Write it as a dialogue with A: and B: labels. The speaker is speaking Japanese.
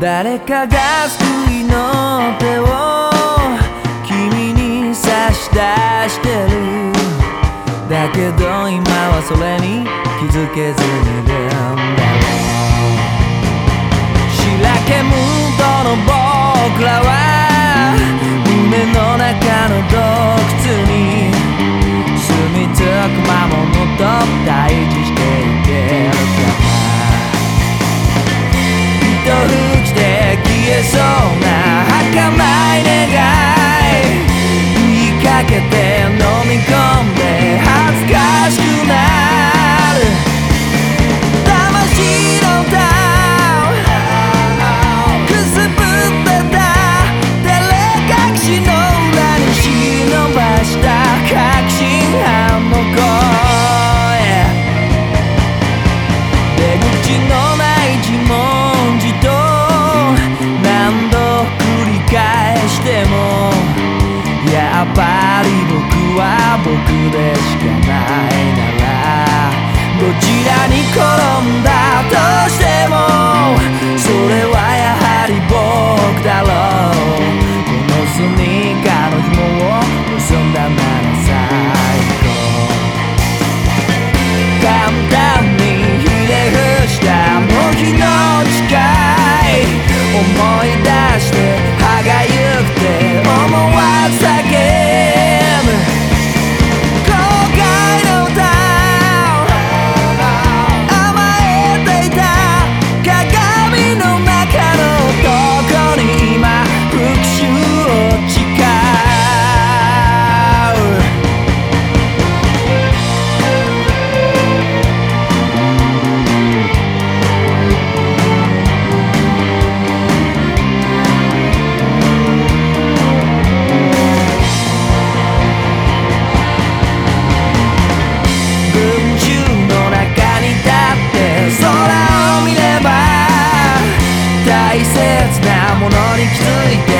A: 誰かが救いの手を君に差し出してる。だけど今はそれに気づけずにいるんだ。ろうしらけムードの僕らは is all now. りきついて